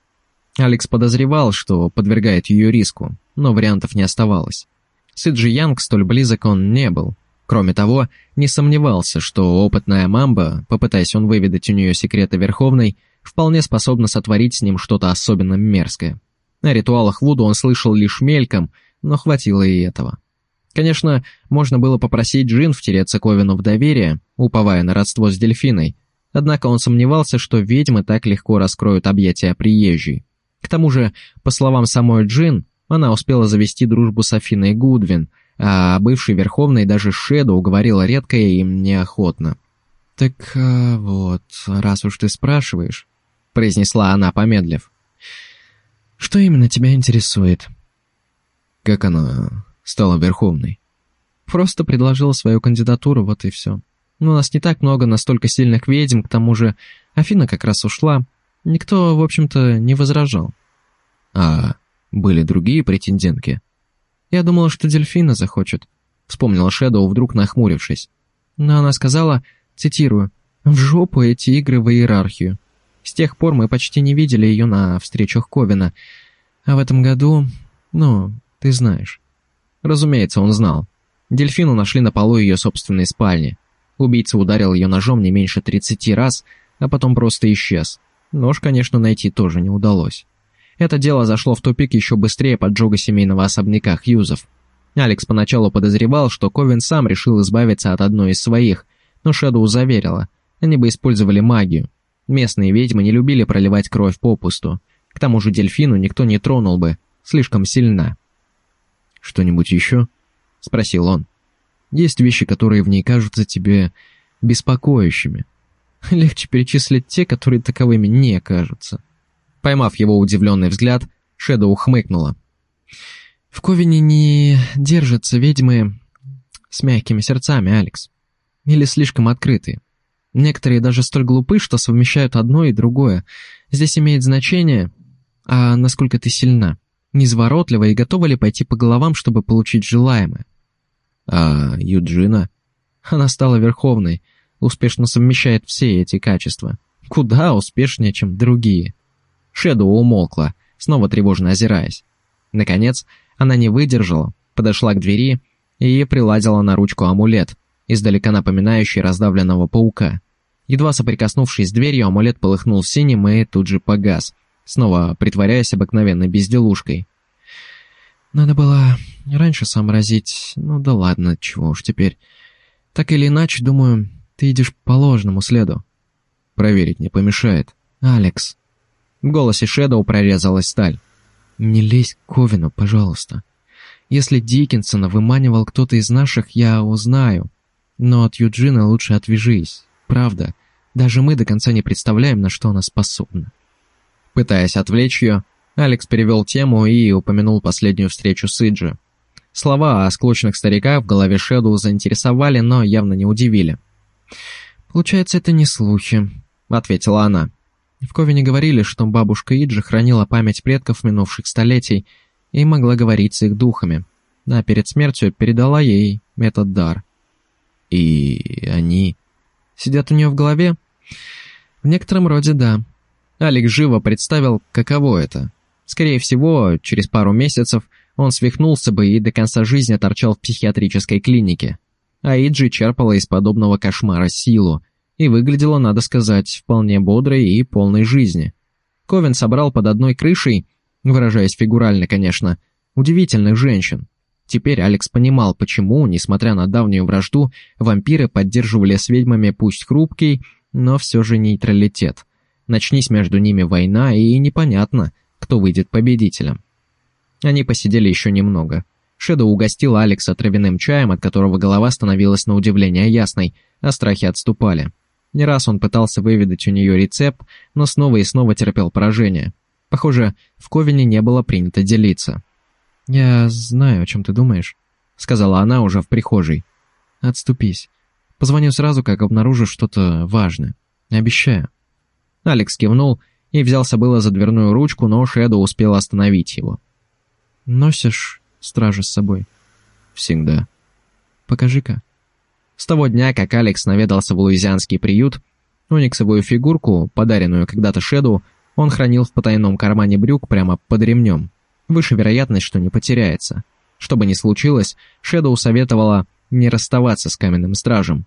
Алекс подозревал, что подвергает ее риску, но вариантов не оставалось. С Иджи Янг столь близок он не был, Кроме того, не сомневался, что опытная мамба, попытаясь он выведать у нее секреты Верховной, вполне способна сотворить с ним что-то особенно мерзкое. О ритуалах Вуду он слышал лишь мельком, но хватило и этого. Конечно, можно было попросить Джин втереться Ковину в доверие, уповая на родство с дельфиной, однако он сомневался, что ведьмы так легко раскроют объятия приезжей. К тому же, по словам самой Джин, она успела завести дружбу с Афиной Гудвин, а бывший Верховный даже Шеду уговорила редко и неохотно. «Так а, вот, раз уж ты спрашиваешь», — произнесла она, помедлив. «Что именно тебя интересует?» «Как она стала Верховной?» «Просто предложила свою кандидатуру, вот и все. Но у нас не так много настолько сильных ведьм, к тому же Афина как раз ушла. Никто, в общем-то, не возражал». «А были другие претендентки?» «Я думала, что дельфина захочет», — вспомнила Шэдоу, вдруг нахмурившись. Но она сказала, цитирую, «В жопу эти игры в иерархию. С тех пор мы почти не видели ее на встречах Ковина. А в этом году, ну, ты знаешь». Разумеется, он знал. Дельфину нашли на полу ее собственной спальни. Убийца ударил ее ножом не меньше 30 раз, а потом просто исчез. Нож, конечно, найти тоже не удалось. Это дело зашло в тупик еще быстрее поджога семейного особняка Хьюзов. Алекс поначалу подозревал, что Ковин сам решил избавиться от одной из своих, но Шэдоу заверила, они бы использовали магию. Местные ведьмы не любили проливать кровь попусту. К тому же дельфину никто не тронул бы, слишком сильна. «Что-нибудь еще?» — спросил он. «Есть вещи, которые в ней кажутся тебе беспокоящими. Легче перечислить те, которые таковыми не кажутся». Поймав его удивленный взгляд, Шэдоу хмыкнула. «В Ковине не держатся ведьмы с мягкими сердцами, Алекс. Или слишком открытые. Некоторые даже столь глупы, что совмещают одно и другое. Здесь имеет значение, а насколько ты сильна, незворотлива и готова ли пойти по головам, чтобы получить желаемое. А Юджина? Она стала верховной, успешно совмещает все эти качества. Куда успешнее, чем другие. Шэдоу умолкла, снова тревожно озираясь. Наконец, она не выдержала, подошла к двери и приладила на ручку амулет, издалека напоминающий раздавленного паука. Едва соприкоснувшись с дверью, амулет полыхнул синим и тут же погас, снова притворяясь обыкновенной безделушкой. «Надо было раньше сообразить, ну да ладно, чего уж теперь. Так или иначе, думаю, ты идешь по ложному следу». «Проверить не помешает». «Алекс». В голосе Шэдоу прорезалась сталь. «Не лезь к Ковину, пожалуйста. Если Диккенсона выманивал кто-то из наших, я узнаю. Но от Юджина лучше отвяжись. Правда, даже мы до конца не представляем, на что она способна. Пытаясь отвлечь ее, Алекс перевел тему и упомянул последнюю встречу с Иджи. Слова о склочных стариках в голове Шэдоу заинтересовали, но явно не удивили. «Получается, это не слухи», — ответила она. В Ковине говорили, что бабушка Иджи хранила память предков минувших столетий и могла говорить с их духами, а перед смертью передала ей этот дар. И они... Сидят у нее в голове? В некотором роде да. Алекс живо представил, каково это. Скорее всего, через пару месяцев он свихнулся бы и до конца жизни торчал в психиатрической клинике. А Иджи черпала из подобного кошмара силу, и выглядела, надо сказать, вполне бодрой и полной жизни. Ковен собрал под одной крышей, выражаясь фигурально, конечно, удивительных женщин. Теперь Алекс понимал, почему, несмотря на давнюю вражду, вампиры поддерживали с ведьмами пусть хрупкий, но все же нейтралитет. Начнись между ними война, и непонятно, кто выйдет победителем. Они посидели еще немного. Шэдоу угостил Алекса травяным чаем, от которого голова становилась на удивление ясной, а страхи отступали. Не раз он пытался выведать у нее рецепт, но снова и снова терпел поражение. Похоже, в Ковине не было принято делиться. «Я знаю, о чем ты думаешь», — сказала она уже в прихожей. «Отступись. Позвоню сразу, как обнаружу что-то важное. Обещаю». Алекс кивнул и взялся было за дверную ручку, но Шэдо успел остановить его. «Носишь стражу с собой?» «Всегда». «Покажи-ка». С того дня, как Алекс наведался в луизианский приют, униксовую фигурку, подаренную когда-то Шеду, он хранил в потайном кармане брюк прямо под ремнем выше вероятность, что не потеряется. Что бы ни случилось, Шэдоу советовала не расставаться с каменным стражем.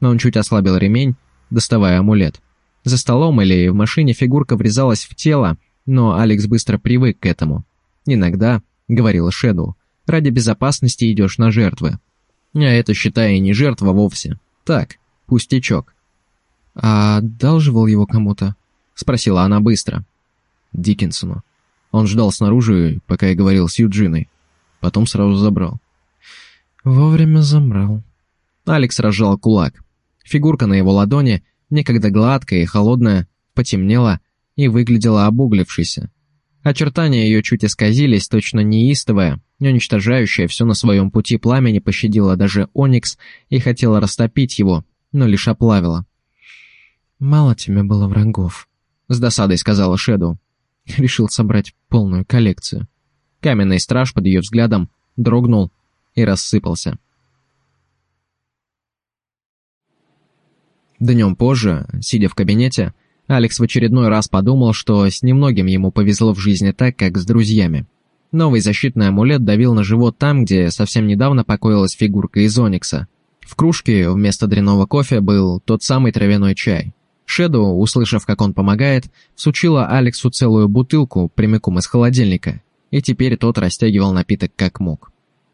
Но он чуть ослабил ремень, доставая амулет. За столом или в машине фигурка врезалась в тело, но Алекс быстро привык к этому. «Иногда», — говорила Шэдоу, — «ради безопасности идешь на жертвы». А это, считай, не жертва вовсе. Так, пустячок. «А одалживал его кому-то?» — спросила она быстро. Диккенсону. Он ждал снаружи, пока я говорил с Юджиной. Потом сразу забрал. Вовремя забрал. Алекс разжал кулак. Фигурка на его ладони, некогда гладкая и холодная, потемнела и выглядела обуглившейся. Очертания ее чуть исказились, точно неистовая, уничтожающая все на своем пути пламя не пощадила даже Оникс и хотела растопить его, но лишь оплавила. «Мало тебе было врагов», — с досадой сказала Шэдоу. Решил собрать полную коллекцию. Каменный страж под ее взглядом дрогнул и рассыпался. Днем позже, сидя в кабинете, Алекс в очередной раз подумал, что с немногим ему повезло в жизни так, как с друзьями. Новый защитный амулет давил на живот там, где совсем недавно покоилась фигурка из Оникса. В кружке вместо дрянного кофе был тот самый травяной чай. Шэдоу, услышав, как он помогает, всучила Алексу целую бутылку прямиком из холодильника, и теперь тот растягивал напиток как мог.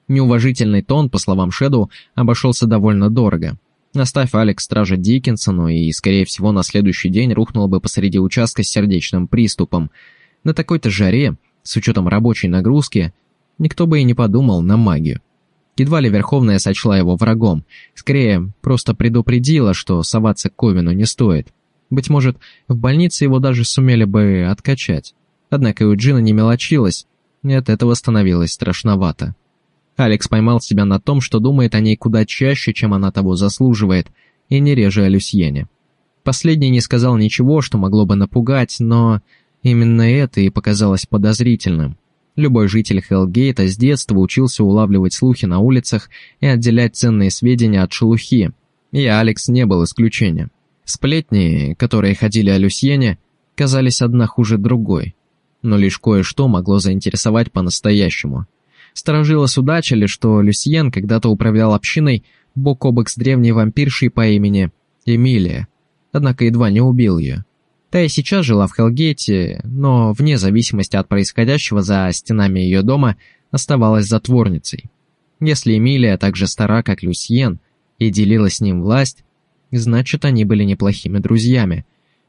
Неуважительный тон, по словам Шэдоу, обошелся довольно дорого. Оставь Алекс стража Диккенсону, и, скорее всего, на следующий день рухнул бы посреди участка с сердечным приступом. На такой-то жаре, с учетом рабочей нагрузки, никто бы и не подумал на магию. Едва ли Верховная сочла его врагом, скорее, просто предупредила, что соваться к Ковину не стоит. Быть может, в больнице его даже сумели бы откачать. Однако у Джина не мелочилась, и от этого становилось страшновато. Алекс поймал себя на том, что думает о ней куда чаще, чем она того заслуживает, и не реже о Люсьене. Последний не сказал ничего, что могло бы напугать, но именно это и показалось подозрительным. Любой житель Хелгейта с детства учился улавливать слухи на улицах и отделять ценные сведения от шелухи, и Алекс не был исключением. Сплетни, которые ходили о Люсьене, казались одна хуже другой, но лишь кое-что могло заинтересовать по-настоящему. Сторожило судачили, что Люсьен когда-то управлял общиной бок о бок с древней вампиршей по имени Эмилия, однако едва не убил ее. Та и сейчас жила в Хелгейте, но вне зависимости от происходящего за стенами ее дома оставалась затворницей. Если Эмилия так же стара, как Люсьен, и делила с ним власть, Значит, они были неплохими друзьями.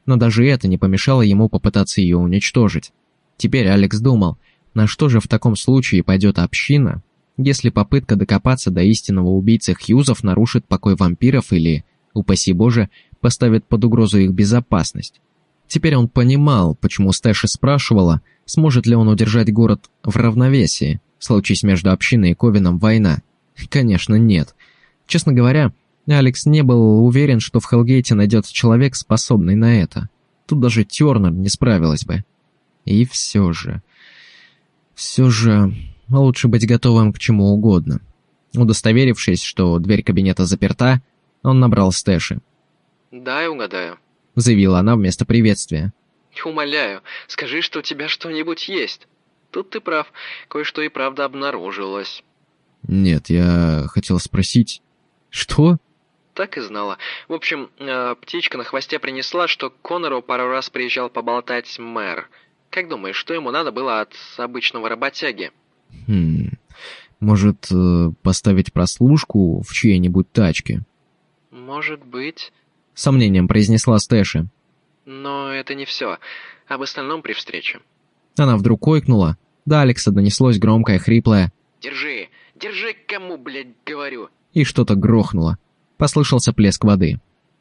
Но даже это не помешало ему попытаться ее уничтожить. Теперь Алекс думал, на что же в таком случае пойдет община, если попытка докопаться до истинного убийцы Хьюзов нарушит покой вампиров или, упаси боже, поставит под угрозу их безопасность. Теперь он понимал, почему Стэши спрашивала, сможет ли он удержать город в равновесии, случись между общиной и Ковином война. Конечно, нет. Честно говоря, Алекс не был уверен, что в Хелгейте найдется человек, способный на это. Тут даже Тернер не справилась бы. И все же... Все же... Лучше быть готовым к чему угодно. Удостоверившись, что дверь кабинета заперта, он набрал Стэши. «Дай угадаю», — заявила она вместо приветствия. «Умоляю, скажи, что у тебя что-нибудь есть. Тут ты прав, кое-что и правда обнаружилось». «Нет, я хотел спросить...» «Что?» Так и знала. В общем, э, птичка на хвосте принесла, что к Конору пару раз приезжал поболтать мэр. Как думаешь, что ему надо было от обычного работяги? Хм, может, э, поставить прослушку в чьей-нибудь тачке? Может быть. Сомнением произнесла Стэши. Но это не все. Об остальном при встрече. Она вдруг ойкнула. До Алекса донеслось громкое, хриплое «Держи! Держи, кому, блядь, говорю!» И что-то грохнуло. Послышался плеск воды.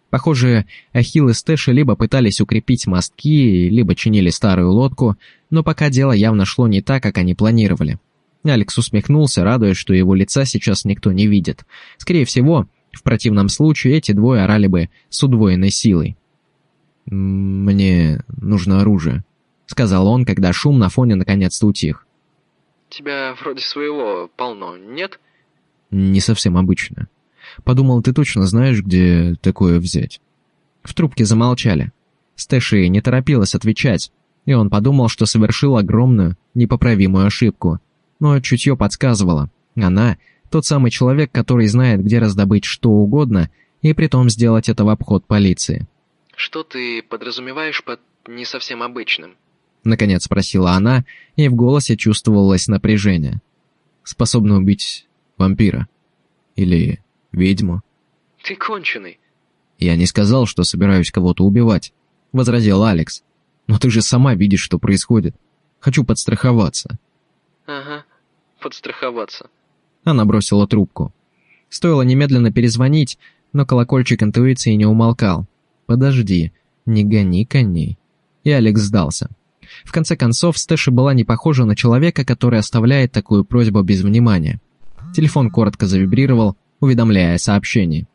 Похоже, Ахилл и Стэши либо пытались укрепить мостки, либо чинили старую лодку, но пока дело явно шло не так, как они планировали. Алекс усмехнулся, радуясь, что его лица сейчас никто не видит. Скорее всего, в противном случае эти двое орали бы с удвоенной силой. «Мне нужно оружие», — сказал он, когда шум на фоне наконец-то утих. «Тебя вроде своего полно, нет?» «Не совсем обычно». Подумал, ты точно знаешь, где такое взять?» В трубке замолчали. Стэши не торопилась отвечать, и он подумал, что совершил огромную, непоправимую ошибку. Но чутье подсказывало. Она – тот самый человек, который знает, где раздобыть что угодно, и притом сделать это в обход полиции. Что ты подразумеваешь под не совсем обычным?» Наконец спросила она, и в голосе чувствовалось напряжение. «Способна убить вампира? Или ведьму?» «Ты конченый». «Я не сказал, что собираюсь кого-то убивать», — возразил Алекс. «Но ты же сама видишь, что происходит. Хочу подстраховаться». «Ага, подстраховаться». Она бросила трубку. Стоило немедленно перезвонить, но колокольчик интуиции не умолкал. «Подожди, не гони коней». И Алекс сдался. В конце концов, Стэши была не похожа на человека, который оставляет такую просьбу без внимания. Телефон коротко завибрировал, уведомляя сообщении.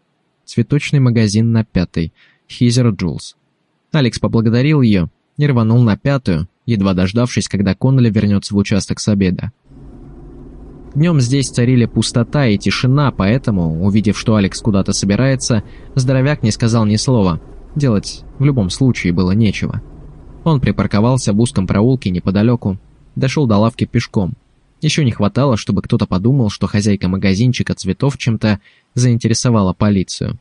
Цветочный магазин на пятой. Хизер Джулс. Алекс поблагодарил ее и рванул на пятую, едва дождавшись, когда Коннелли вернется в участок с обеда. Днем здесь царили пустота и тишина, поэтому, увидев, что Алекс куда-то собирается, здоровяк не сказал ни слова. Делать в любом случае было нечего. Он припарковался в узком проулке неподалеку, дошел до лавки пешком. Еще не хватало, чтобы кто-то подумал, что хозяйка магазинчика цветов чем-то заинтересовала полицию.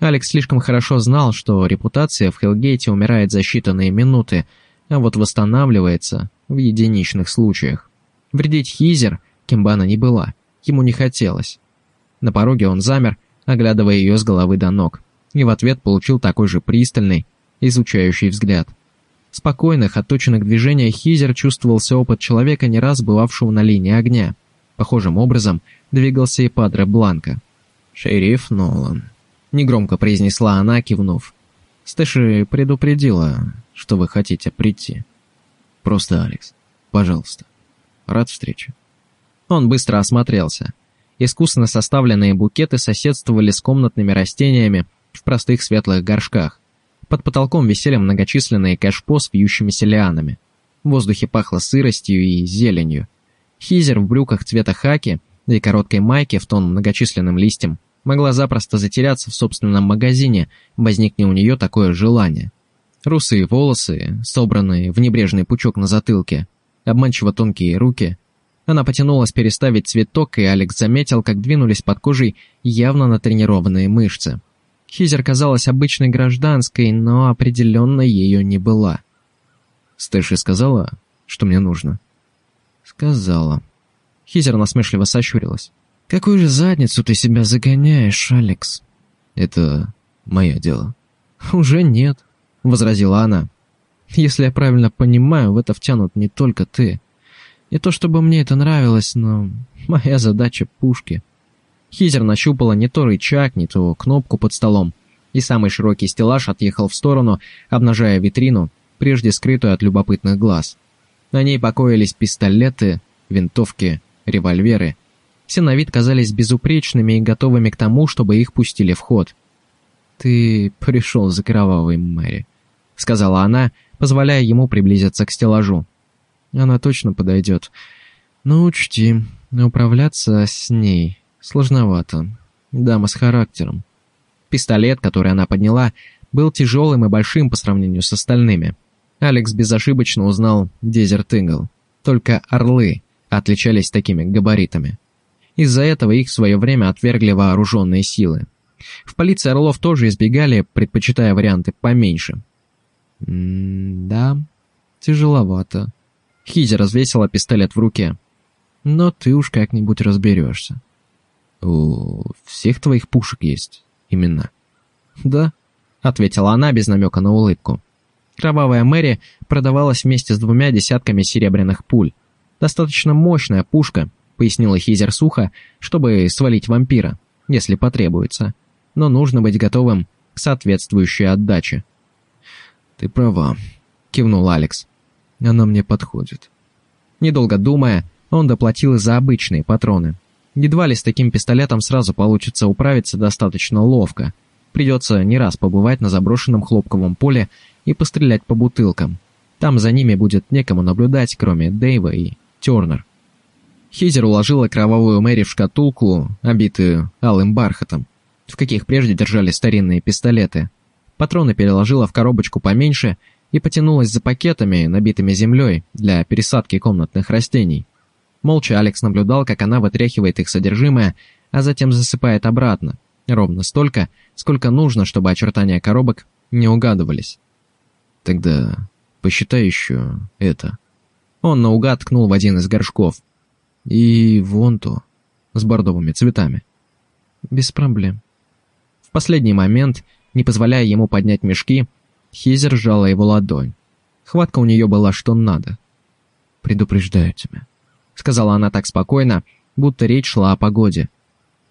Алекс слишком хорошо знал, что репутация в Хелгейте умирает за считанные минуты, а вот восстанавливается в единичных случаях. Вредить Хизер кем бы она ни была, ему не хотелось. На пороге он замер, оглядывая ее с головы до ног, и в ответ получил такой же пристальный, изучающий взгляд. В спокойных, отточенных движениях Хизер чувствовался опыт человека, не раз бывавшего на линии огня. Похожим образом двигался и Падре Бланка. «Шериф Нолан», — негромко произнесла она, кивнув. «Стэши предупредила, что вы хотите прийти. Просто Алекс, пожалуйста. Рад встрече». Он быстро осмотрелся. Искусно составленные букеты соседствовали с комнатными растениями в простых светлых горшках. Под потолком висели многочисленные кашпо с вьющимися лианами. В воздухе пахло сыростью и зеленью. Хизер в брюках цвета хаки и короткой майке в тон многочисленным листьям могла запросто затеряться в собственном магазине, возникне у нее такое желание. Русые волосы, собранные в небрежный пучок на затылке, обманчиво тонкие руки, она потянулась переставить цветок, и Алекс заметил, как двинулись под кожей явно натренированные мышцы. Хизер казалась обычной гражданской, но определенно ее не была. «Стэши сказала, что мне нужно?» «Сказала». Хизер насмешливо сощурилась. «Какую же задницу ты себя загоняешь, Алекс?» «Это мое дело». «Уже нет», — возразила она. «Если я правильно понимаю, в это втянут не только ты». Не то чтобы мне это нравилось, но моя задача — пушки. Хизер нащупала не то рычаг, не то кнопку под столом, и самый широкий стеллаж отъехал в сторону, обнажая витрину, прежде скрытую от любопытных глаз. На ней покоились пистолеты, винтовки, револьверы. Все на вид казались безупречными и готовыми к тому, чтобы их пустили в ход. «Ты пришел за кровавой Мэри», — сказала она, позволяя ему приблизиться к стеллажу. Она точно подойдет. Но учти, управляться с ней сложновато. Дама с характером. Пистолет, который она подняла, был тяжелым и большим по сравнению с остальными. Алекс безошибочно узнал Дезерт Игл. Только орлы отличались такими габаритами. Из-за этого их в свое время отвергли вооруженные силы. В полиции орлов тоже избегали, предпочитая варианты поменьше. «М-да, тяжеловато», Хизи развесила пистолет в руке. «Но ты уж как-нибудь разберешься». «У всех твоих пушек есть имена?» «Да», — ответила она без намека на улыбку. Кровавая Мэри продавалась вместе с двумя десятками серебряных пуль. Достаточно мощная пушка, пояснила Хизер сухо, чтобы свалить вампира, если потребуется. Но нужно быть готовым к соответствующей отдаче. «Ты права», — кивнул Алекс. Она мне подходит. Недолго думая, он доплатил за обычные патроны. Едва ли с таким пистолетом сразу получится управиться достаточно ловко. Придется не раз побывать на заброшенном хлопковом поле и пострелять по бутылкам. Там за ними будет некому наблюдать, кроме Дэйва и Тернер. Хизер уложила кровавую Мэри в шкатулку, обитую алым бархатом, в каких прежде держали старинные пистолеты. Патроны переложила в коробочку поменьше и потянулась за пакетами, набитыми землей, для пересадки комнатных растений. Молча Алекс наблюдал, как она вытряхивает их содержимое, а затем засыпает обратно, ровно столько, сколько нужно, чтобы очертания коробок не угадывались. Тогда посчитай еще это. Он наугад ткнул в один из горшков. И вон то, с бордовыми цветами. Без проблем. В последний момент, не позволяя ему поднять мешки, Хизер сжала его ладонь. Хватка у нее была что надо. «Предупреждаю тебя», — сказала она так спокойно, будто речь шла о погоде.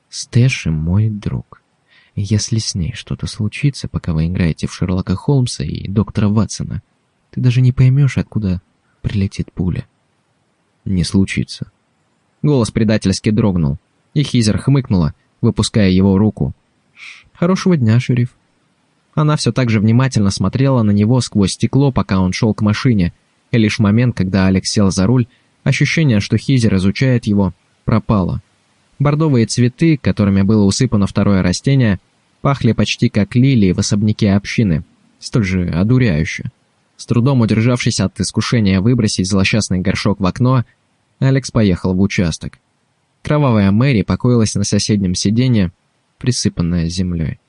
«Стэши мой друг. Если с ней что-то случится, пока вы играете в Шерлока Холмса и доктора Ватсона, ты даже не поймешь, откуда прилетит пуля». «Не случится». Голос предательски дрогнул, и Хизер хмыкнула, выпуская его руку. «Хорошего дня, шериф». Она все так же внимательно смотрела на него сквозь стекло, пока он шел к машине, и лишь момент, когда Алекс сел за руль, ощущение, что Хизер изучает его, пропало. Бордовые цветы, которыми было усыпано второе растение, пахли почти как лилии в особняке общины, столь же одуряюще. С трудом удержавшись от искушения выбросить злосчастный горшок в окно, Алекс поехал в участок. Кровавая Мэри покоилась на соседнем сиденье, присыпанная землей.